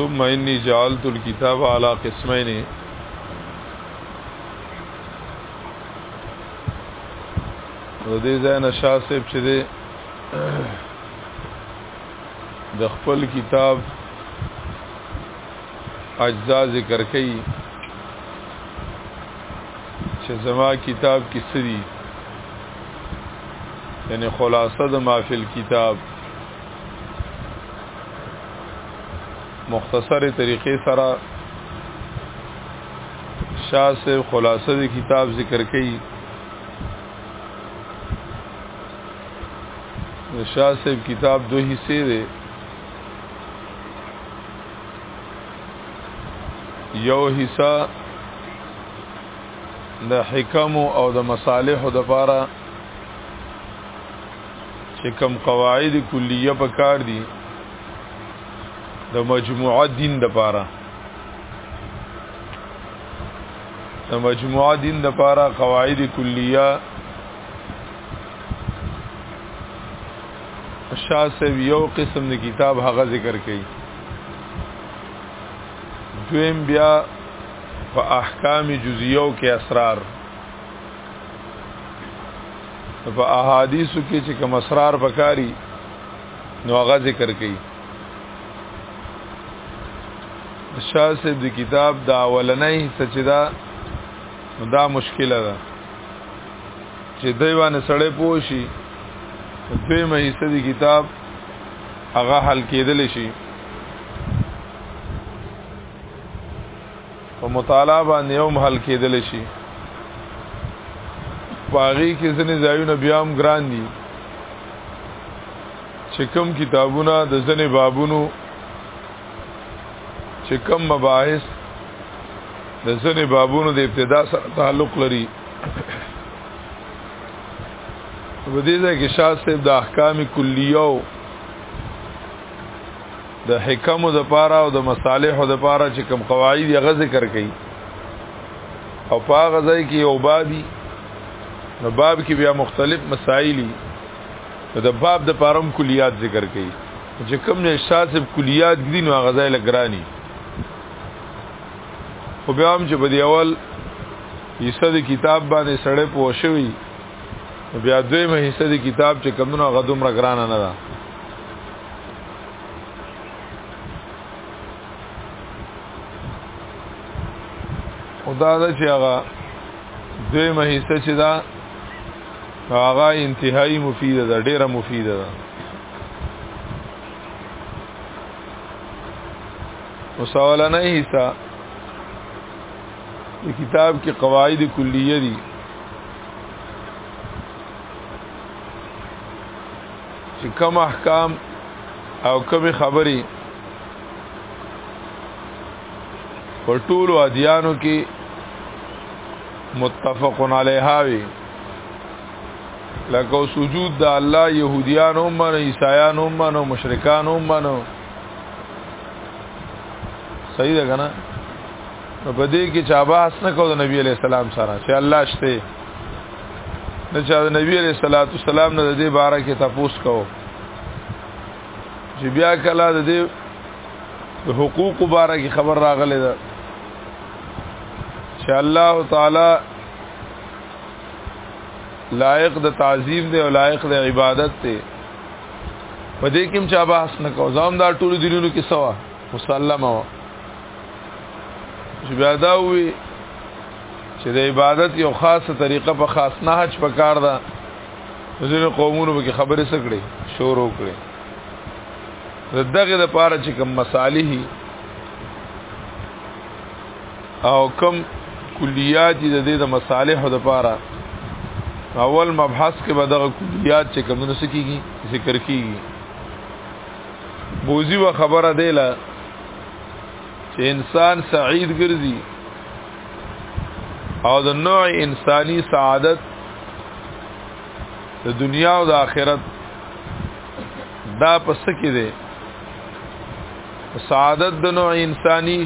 ثم انی جعلت الكتاب على قسمین نو دې ځای نه شاسب چې دې د خپل کتاب اجزا ذکر کړي چې زما کتاب کې سری یعنی خلاصه د مافل کتاب مختصر طریقې سره شاه سے خلاصه د کتاب ذکر کړي د شاه صاحب کتاب دوه حصے دی یو حصہ د حکم او د مصالح د پاره چې کم قواعد کلیه په کار دي د مجموعه دین د پاره د مجموعه دین د پاره قواعد کلیه شاه صاحب یو قسم د کتاب هغه ذکر کړي دویم بیا په احکام جزئیو کې اسرار په احادیثو کې چې کوم اسرار بکاری نو هغه ذکر کړي شاه صاحب د کتاب دا اولنۍ سچدا دا مشکله ده چې دیوان سړې پوشي دوی مې حصہ د کتاب هغه حل کېدل شي په مطالعه باندې هم حل کېدل شي پاغي کې ځنې ځایونه بیا هم ګران دي چې کوم کتابونه د ځنې بابونو چې کوم مباحث د ځنې بابونو د ابتدا سره تعلق لري په دې ځای کې شاه صاحب د احکام کلیو د حکمو د پاره او د مصالحو د پاره چې کوم قواعد یې ذکر کړي او په هغه ځای کې یو بابي نو باب کې بیا مختلف مسایلی د باب د پارم کلیات ذکر کړي چې کوم نه احساس کلیات دي نو هغه ځای لګرانی خو بیا هم چې په دی اول حصہ د کتاب باندې سړې پوښوي بیا دویمه حصہ د کتاب چې کوم نه غدوم را ګرانه نه ده او دا دا چې هغه دوی مهیسه چې دا هغه انتهایی مفیده ده ډیره مفیده ده او سوالنه حصہ د کتاب کې قواعد کلیه دي چې کوم احکام او کوم خبري په ټولو ادیانو کې متفق علیها وي لکه سجود د الله يهوديان هم منو عيسایان هم منو مشرکان هم منو صحیح ده کنه نو په دې کې چا بحث نه کو د نبی عليه السلام سره چې الله شته نو چې د نبی عليه الصلاه والسلام نه د دې باره کې تاسو کو چې بیا کله د دې د حقوق باره کې خبر راغله ده چې الله تعالی لایق د تعظیم دی او لایق د عبادت دی په دې کې چې بحث نه کوو زم دا ټول دینونو کې سوا مسلمه و چې بیا دا وی چې د عبادت یو خاصه طریقه په خاص نه حج په کار ده ځینې قومونو به خبرې سکړي شروع کړي دغه د پاره چې کوم مصالح او کوم کلیات د دې د مصالح د پاره اول مبحث کې به دغه کلیات چې کوم نو سکیږي ذکر کیږي بوزي و خبره دی لا چې انسان سعید ګرځي او د نوع انساني سعادت د دنیا او د آخرت دا پس کې دی سعادت د نوع انساني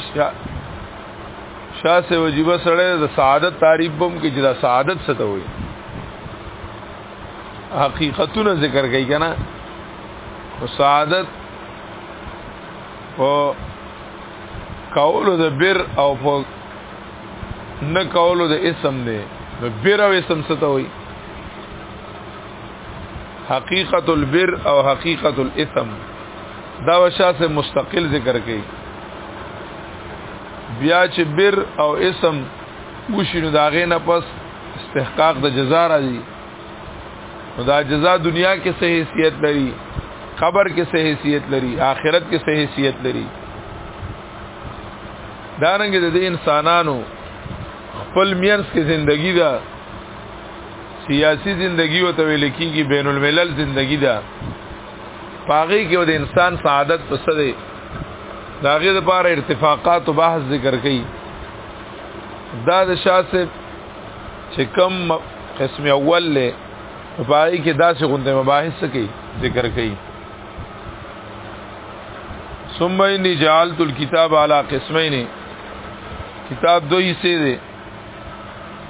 شاه سے وجیبه سره د سعادت تعریف بم کې جدا سعادت څه ته وایي حقیقتونه ذکر کوي کنه او سعادت او کولو د بر او په نه کولو د اسم دی نو بر او اسم څه ته وایي حقیقت البر او حقیقت الاثم دا وشا سے مستقل ذکر کړي بیا چې بر او اسم وشینو داغه نه پس استحقاق د جزا راځي نو دا جزا دنیا کې څه حیثیت لري قبر کې څه حیثیت لري آخرت کې څه حیثیت لري دارنګ د دې انسانانو خپل مینس کې زندگی ده سیاسی زندگی او تویل کیږي بین الملل زندگی ده پاغي کې د انسان سعادت پس ده داغه لپاره ارتفاقات او بحث ذکر کړي دا د شاسب چې کم قسم اول له پای کې داسې غونډه مباحث کوي ذکر کوي ثم اني جعلت الكتاب على قسمين کتاب دوی سي دي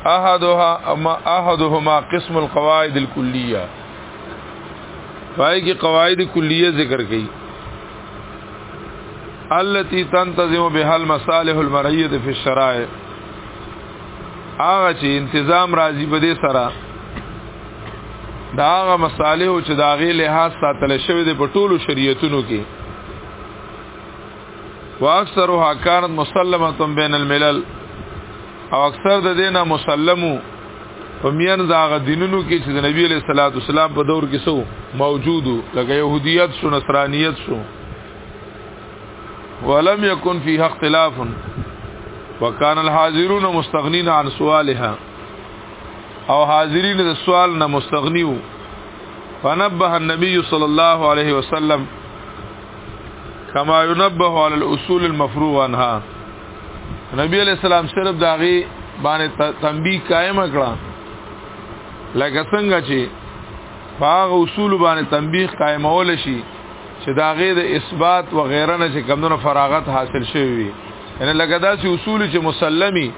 احدها اما احدهما قسم القواعد الكليه پای کې قواعد کلیه ذکر کړي التي تنتظم بها المصالح المرئيه في الشرائع هغه چې انتظام راځي په دې سره دا هغه مسالې او چې دا غي لحاظ ساتل شوی دی په ټولو شریعتونو کې واکثرها كانت مسلمه بین الملل او اکثر د دینه مسلمو په میان دا غ دینونو کې چې د نبی علیہ الصلوۃ والسلام په دور کې سو موجودو لکه يهودیت شو نصرانیت شو ولم يكن فيها اختلاف وكان الحاضرون مستغنين عن سوالها او حاضرین د سوال نه مستغنی وو فنبه النبي صلى الله عليه وسلم كما ينبه على الاصول المفروغ عنها نبی علیہ السلام صرف داغي باندې تنبیه قائم کړه لکه څنګه چې باغ اصول باندې تنبیه قائمول شي چې دا غي د اثبات و غیره نه چې کمونو فراغت حاصل شوی وي یعنی لکه دا چې اصول چې مسلمي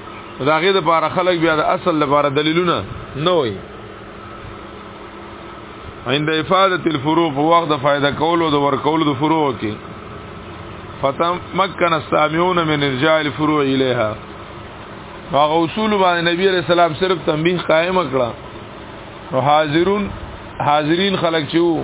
دا غي د بار خلک بیا د اصل لپاره دلیلونه نه وي عند افاده الفروع په وخت د فائدہ کولو د ور کولو د فروع کې فتم مکن استامیون من ارجاع الفروع الیها هغه اصول باندې نبی علیہ السلام صرف تنبیه قائم کړه نو حاضرون حاضرین خلق چې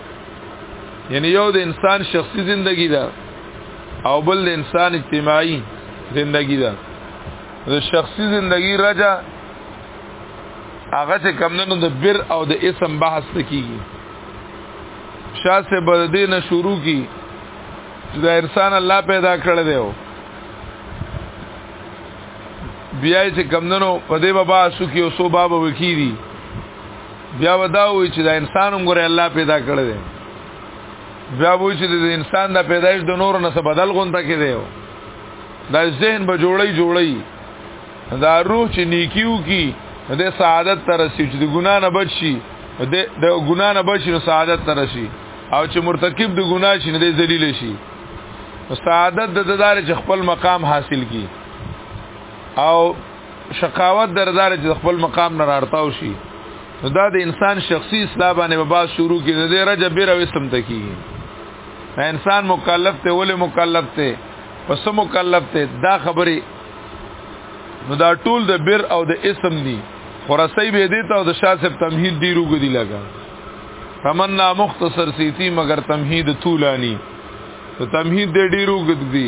یعنی یو د انسان شخصي زندگی ده او بل د انسان اجتماعي زندگی ده د شخصي زندگی رجا هغه چې کمندونو د بر او د اسم بحث کیږي شاسه بر دې نه شروع کی چې دا انسان الله پیدا کړ دی او بیا چې کمندونو په دې بابا سو کې او سو بابا وکیری بیا ودا وی چې دا انسان هم ګره الله پیدا کړی دی بیا وی چې د انسان د پیدایش د نور نه څه بدل غونډه کې دی دا ذهن به جوړی جوړی دا روح چې نیکیو کی د سعادت تر رسی چې د ګنا نه بچ شي د ګنا نه بچ نو سعادت تر رسی او چې مرتکب د ګنا شي نه ذلیل شي سعادت د دار چې خپل مقام حاصل کی او شقاوت دردار چې خپل مقام نه راړتاو شي نو دا د انسان شخصي اصلاح باندې به باز شروع کړي د رجب بیر وسم ته کیږي دا انسان مکلف ته ولې مکلف ته پس مکلف ته دا خبره نو دا ټول د بیر او د اسم دي خرسي به دي ته او د شاسب تمهید دی روګ دی لگا تمنا مختصر سیتی مگر تمهید طولانی ته تمهید دی ډیرو ګد دی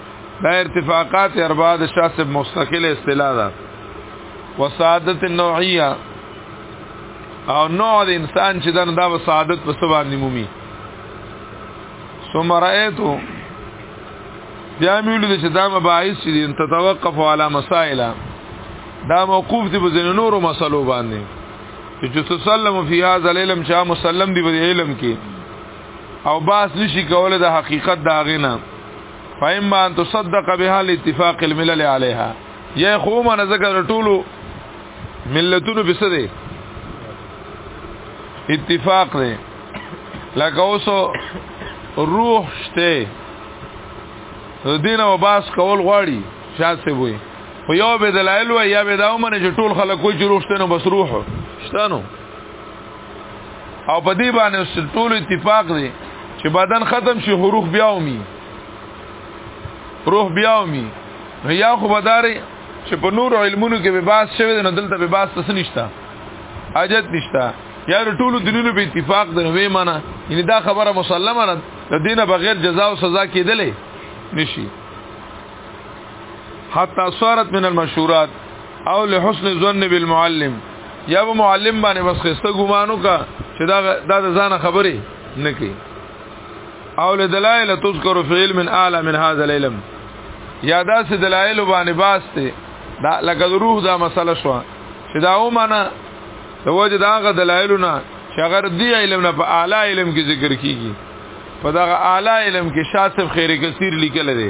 دا ارتفاقات اربعه د شاسب مستقله اصطلاح ده وسعادت النوعيه او نوع د انسان چې دنه دا وسعادت په سبا نیمومي ثم رايتو بیا میول د چې دا مباحث چې ان تتوقف علی مسائل دا موقوف دي په ځینو نورو مسلو باندې چې چې تسلم فی هذا العلم چې مسلم دی په علم کې او باس نشي کوله د حقیقت دا غینه فإما أن تصدق بها لاتفاق الملل عليها یا خو ما نذکر ټولو ملتونو په سره اتفاق دی لکه اوس روح شته دین او باس کول غواړي شاسه وي خو یو به دلایل وي یا به دا ومنه چې ټول خلک کوی چې روح شته نو بس روح شته نو او په دې باندې ټول اتفاق دی چې بدن ختم شي حروف بیا ومي روح بیا ومي نو یا خو بداري چې په نور علمونو کې به باس شوی نو دلته به باس تس نشتا حاجت نشتا یا ټول دینونو په اتفاق دی نو وی معنا یعنی دا خبره مسلمه ده د دینه بغیر جزاء او سزا کېدلې نشي حتا صارت من المشهورات او لحسن ظن بالمعلم یا به معلم باندې بس خسته ګمانو کا چې دا دا ځان خبره نه کوي او له دلایل تذکر فی علم اعلی من هذا العلم یا دا سه دلایل باندې باسته دا لکه روح دا مسله شو چې دا و معنا د وجه دا غ دلایلونه چې اگر دی علم نه په اعلی علم کې ذکر کیږي په دا اعلی علم کې شاسب خیر کثیر لیکل دي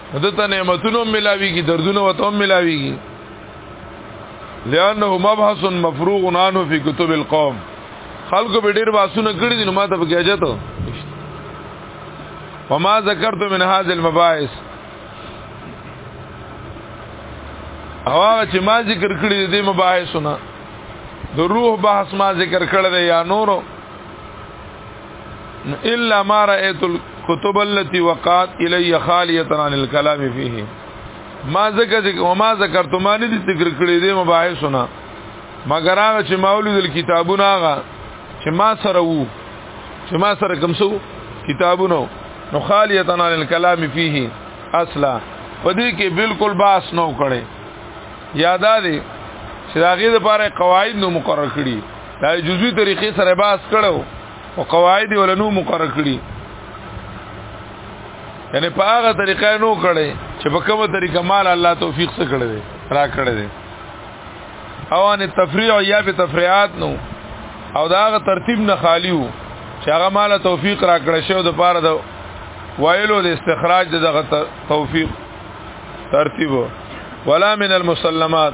دته نعمتونو ملاويږي دردونو وته ملاويږي لانه مبحث مفروغ عنه في كتب القوم خلق به ډیر باسونه کړی دي نو ما ته به کېجته وما ذکرت من هذه المباحث او هغه چې ما ذکر کړی دي مباحثونه د روح بحث ما ذکر کړل یا نورو الا ما رايت الكتب التي وقعت الي خاليه عن الكلام فيه ما ذکر وما ذکرت ما نه دي ذکر کړی دي مباحثونه مگر هغه چې مولود الكتابونه هغه چې ما سره وو چې ما سره کوم سو کتابونه نو خاليه عن الكلام فيه اصلا پدې کې بالکل باس نو کړي یادا دي چې هغه لپاره قواعد نو مقرر کړي دا جزوی طریقې سره باس کړو او قواعد ولنو مقرر کړی یعنی په هغه طریقې نو کړي چې په کومه طریقه مال الله توفیق سره کړی دی را کړی دی او ان تفریع یا به تفریعات نو او دا هغه ترتیب نه خالی وو چې هغه مال توفیق را کړی شو د پاره د وایلو د استخراج دغه توفیق ترتیب ولا من المسلمات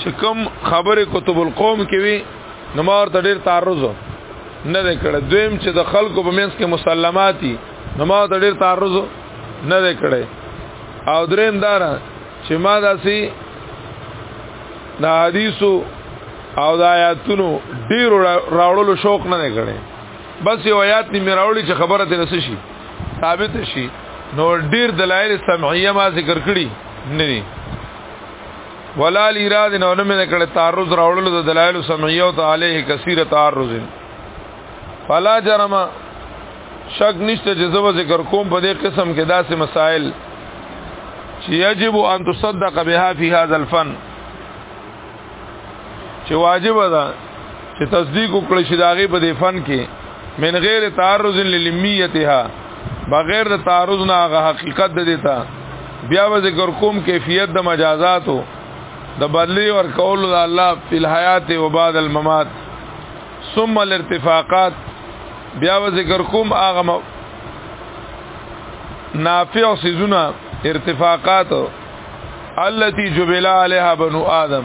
چې کوم خبره کتب القوم کې وي نو ما ورته ډیر تعرض نه دی کړی دویم چې د خلکو په منځ کې مسلماتي نو ما ورته ډیر تعرض نه دی کړی او دریم دار چې ما داسي د دا حدیثو او د آیاتونو ډیر راوړلو شوق نه دی کړی بس یو آیات نیمه راوړي چې خبره ته رسې شي ثابت شي نو ډیر دلایل سمعیه ما ذکر کړی نه ولا لراد نو نه مې کړه تعرض راوړل د دلایل سمعیه او تعالی کثیره تعرض فلا جرم شک نشته چې زو ذکر کوم په دې قسم کې داسې مسائل چې یجب ان تصدق بها فی هذا الفن چې واجب ده چې تصدیق وکړي چې داغه په دې فن کې من غیر تعرض للمیتها بغیر د تعرض نه هغه حقیقت د دیتا بیا و ذکر کوم کیفیت د مجازاتو د بدلی ور کول د الله فی الحیات و بعد الممات ثم الارتفاقات بیا و ذکر کوم هغه نافع سيزونه ارتفاقات التي جبل عليها بنو آدم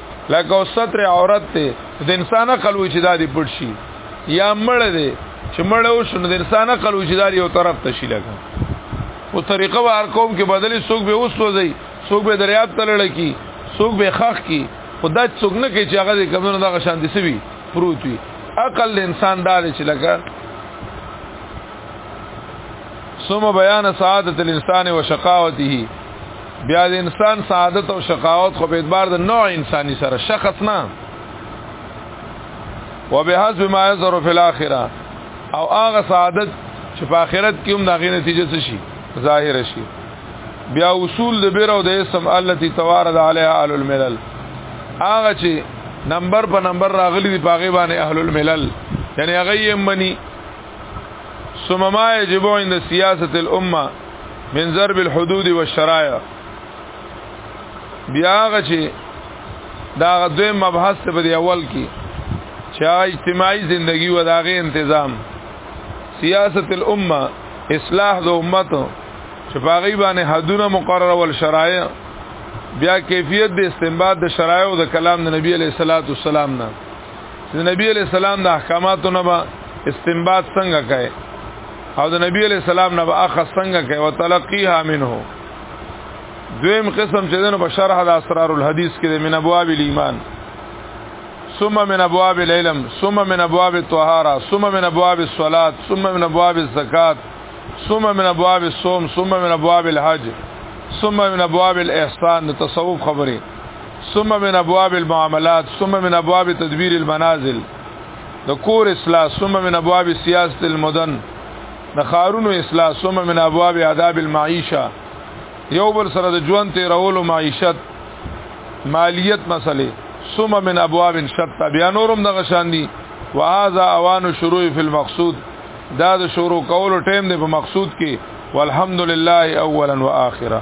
لکه او ستر عورت ته د انسان عقل وی چې دا دی پټ شي یا مړ دی چې مړ او شنو د انسان عقل وی چې دا یو طرف ته شي لګا او طریقه وار کوم کې بدلی سوق به اوس وځي سوق به دریاب تلل کی سوق به خخ کی خدا څوک نه کې چې هغه د کمونو دغه شان دي سوي پروت وي عقل انسان دار چې لګا ثم بیان سعادت الانسان وشقاوته بیا د انسان سعادت او شقاوت خو په اعتبار د نوع انساني سره شخص نه وبحسب ما يظهر في الاخره او هغه سعادت چې په آخرت کې هم دغه نتیجه څه شي ظاهر شي بیا اصول د بیر او د اسم التي توارد عليها اهل الملل هغه چې نمبر په نمبر راغلي دی پاغي باندې اهل الملل یعنی هغه یې منی ثم ما يجب عند سياسه الامه من ضرب الحدود والشرائع بیا غچی دا دوی مبحث ته په اول کې چې اجتماعي زندگی و داغه تنظیم سیاست الامه اصلاح د امت چې باغی باندې حدونه مقرره ول شرایع بیا کیفیت د استنباط د شرایع او د کلام د نبی علیه الصلاۃ والسلام نه چې د نبی علی السلام د احکاماتو نه به استنباط څنګه کوي او د نبی علی السلام نه به اخذ څنګه کوي وتلقيها منه دویم قسم چې دنه په شرح د اسرار الحديث کې من ابواب الايمان ثم من ابواب العلم ثم من ابواب الطهاره ثم من ابواب الصلاه ثم من ابواب الزکات ثم من ابواب الصوم ثم من ابواب الحج ثم من ابواب الاحسان تصوف خبره ثم من ابواب المعاملات ثم من ابواب تدبیر المنازل د کور اصلاح ثم من ابواب سیاست المدن د خارونو اصلاح ثم من ابواب آداب المعیشه یو بل سره د ژوند تیرولو معیشت مالیت مسلې ثم من ابواب شتى بیا نورم دغه شان دي وهذا اوان شروع فی المقصود دا د شروع کولو ټیم دی په مقصود کې والحمدلله اولا واخره